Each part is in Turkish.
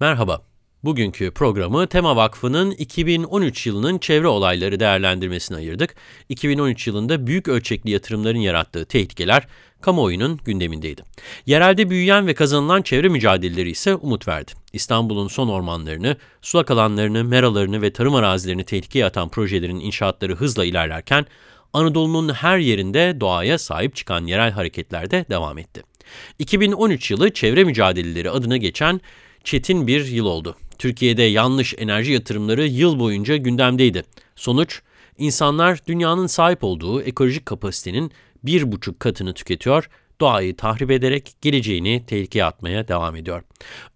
Merhaba. Bugünkü programı Tema Vakfı'nın 2013 yılının çevre olayları değerlendirmesine ayırdık. 2013 yılında büyük ölçekli yatırımların yarattığı tehlikeler kamuoyunun gündemindeydi. Yerelde büyüyen ve kazanılan çevre mücadeleleri ise umut verdi. İstanbul'un son ormanlarını, sulak alanlarını, meralarını ve tarım arazilerini tehlikeye atan projelerin inşaatları hızla ilerlerken, Anadolu'nun her yerinde doğaya sahip çıkan yerel hareketler de devam etti. 2013 yılı çevre mücadeleleri adına geçen çetin bir yıl oldu. Türkiye'de yanlış enerji yatırımları yıl boyunca gündemdeydi. Sonuç, insanlar dünyanın sahip olduğu ekolojik kapasitenin bir buçuk katını tüketiyor, doğayı tahrip ederek geleceğini tehlikeye atmaya devam ediyor.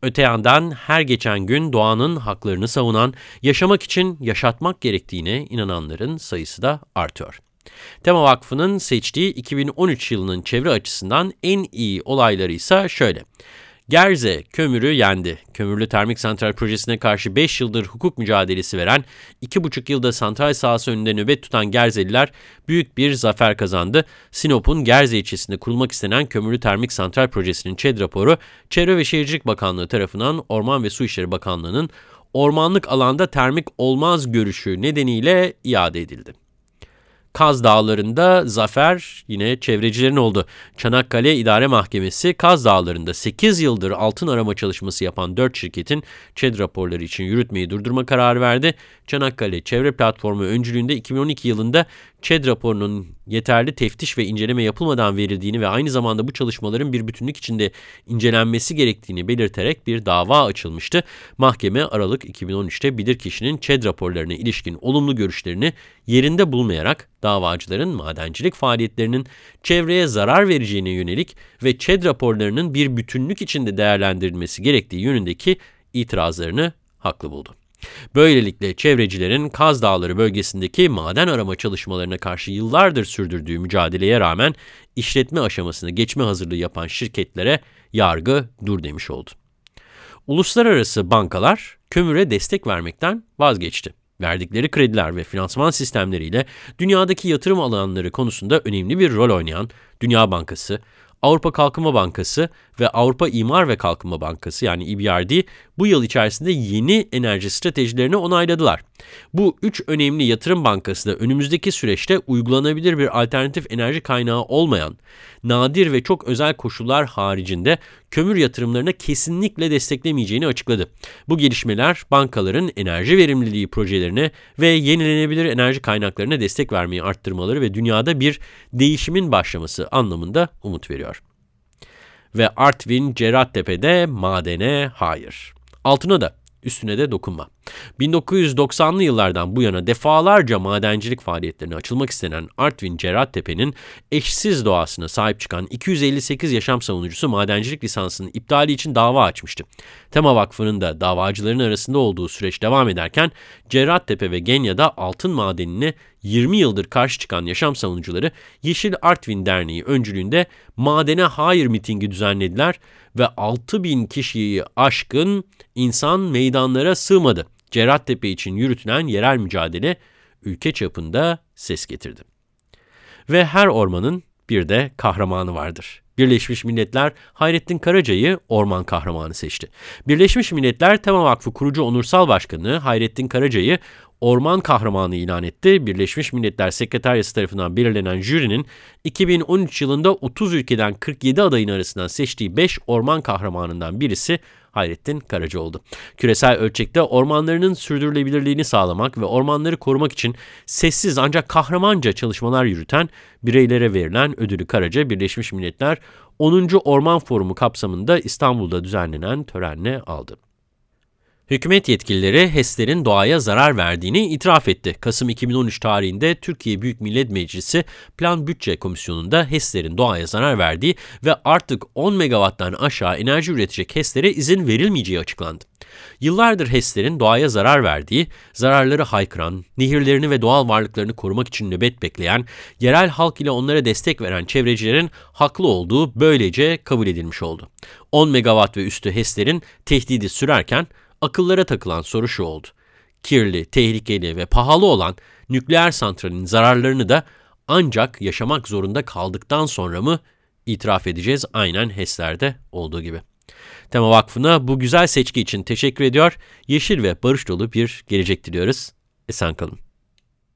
Öte yandan her geçen gün doğanın haklarını savunan, yaşamak için yaşatmak gerektiğine inananların sayısı da artıyor. Tema Vakfı'nın seçtiği 2013 yılının çevre açısından en iyi olayları ise şöyle. Gerze kömürü yendi. Kömürlü termik santral projesine karşı 5 yıldır hukuk mücadelesi veren, 2,5 yılda santral sahası önünde nöbet tutan Gerzeliler büyük bir zafer kazandı. Sinop'un Gerze ilçesinde kurulmak istenen kömürlü termik santral projesinin ÇED raporu, Çevre ve Şehircilik Bakanlığı tarafından Orman ve Su İşleri Bakanlığı'nın ormanlık alanda termik olmaz görüşü nedeniyle iade edildi. Kaz Dağları'nda zafer yine çevrecilerin oldu. Çanakkale İdare Mahkemesi Kaz Dağları'nda 8 yıldır altın arama çalışması yapan 4 şirketin ÇED raporları için yürütmeyi durdurma kararı verdi. Çanakkale Çevre Platformu öncülüğünde 2012 yılında ÇED raporunun yeterli teftiş ve inceleme yapılmadan verildiğini ve aynı zamanda bu çalışmaların bir bütünlük içinde incelenmesi gerektiğini belirterek bir dava açılmıştı. Mahkeme Aralık 2013'te bilirkişinin ÇED raporlarına ilişkin olumlu görüşlerini yerinde bulmayarak davacıların madencilik faaliyetlerinin çevreye zarar vereceğine yönelik ve ÇED raporlarının bir bütünlük içinde değerlendirilmesi gerektiği yönündeki itirazlarını haklı buldu. Böylelikle çevrecilerin Kaz Dağları bölgesindeki maden arama çalışmalarına karşı yıllardır sürdürdüğü mücadeleye rağmen işletme aşamasını geçme hazırlığı yapan şirketlere yargı dur demiş oldu. Uluslararası bankalar kömüre destek vermekten vazgeçti. Verdikleri krediler ve finansman sistemleriyle dünyadaki yatırım alanları konusunda önemli bir rol oynayan Dünya Bankası, Avrupa Kalkınma Bankası ve Avrupa İmar ve Kalkınma Bankası yani EBRD bu yıl içerisinde yeni enerji stratejilerini onayladılar. Bu üç önemli yatırım bankası da önümüzdeki süreçte uygulanabilir bir alternatif enerji kaynağı olmayan, nadir ve çok özel koşullar haricinde kömür yatırımlarına kesinlikle desteklemeyeceğini açıkladı. Bu gelişmeler bankaların enerji verimliliği projelerine ve yenilenebilir enerji kaynaklarına destek vermeyi arttırmaları ve dünyada bir değişimin başlaması anlamında umut veriyor. Ve Artvin Cerattepe'de madene hayır. Altına da üstüne de dokunma. 1990'lı yıllardan bu yana defalarca madencilik faaliyetlerine açılmak istenen Artvin Cerattepe'nin eşsiz doğasına sahip çıkan 258 yaşam savunucusu madencilik lisansının iptali için dava açmıştı. Tema Vakfı'nın da davacıların arasında olduğu süreç devam ederken Cerattepe ve Genya'da altın madenine 20 yıldır karşı çıkan yaşam savunucuları Yeşil Artvin Derneği öncülüğünde madene hayır mitingi düzenlediler ve 6 bin kişiyi aşkın insan meydanlara sığmadı. Cerattepe için yürütülen yerel mücadele ülke çapında ses getirdi. Ve her ormanın bir de kahramanı vardır. Birleşmiş Milletler Hayrettin Karaca'yı orman kahramanı seçti. Birleşmiş Milletler Tema Vakfı kurucu onursal başkanı Hayrettin Karaca'yı orman kahramanı ilan etti. Birleşmiş Milletler Sekreteryası tarafından belirlenen jürinin 2013 yılında 30 ülkeden 47 adayın arasından seçtiği 5 orman kahramanından birisi Hayrettin Karaca oldu. Küresel ölçekte ormanlarının sürdürülebilirliğini sağlamak ve ormanları korumak için sessiz ancak kahramanca çalışmalar yürüten bireylere verilen ödülü Karaca Birleşmiş Milletler 10. Orman Forumu kapsamında İstanbul'da düzenlenen törenle aldı. Hükümet yetkilileri HES'lerin doğaya zarar verdiğini itiraf etti. Kasım 2013 tarihinde Türkiye Büyük Millet Meclisi Plan Bütçe Komisyonu'nda HES'lerin doğaya zarar verdiği ve artık 10 megawatttan aşağı enerji üretecek HES'lere izin verilmeyeceği açıklandı. Yıllardır HES'lerin doğaya zarar verdiği, zararları haykıran, nehirlerini ve doğal varlıklarını korumak için nöbet bekleyen, yerel halk ile onlara destek veren çevrecilerin haklı olduğu böylece kabul edilmiş oldu. 10 megawatt ve üstü HES'lerin tehdidi sürerken, akıllara takılan soru şu oldu. Kirli, tehlikeli ve pahalı olan nükleer santralin zararlarını da ancak yaşamak zorunda kaldıktan sonra mı itiraf edeceğiz aynen HES'lerde olduğu gibi. Tema Vakfı'na bu güzel seçki için teşekkür ediyor. Yeşil ve barış dolu bir gelecek diliyoruz. Esen kalın.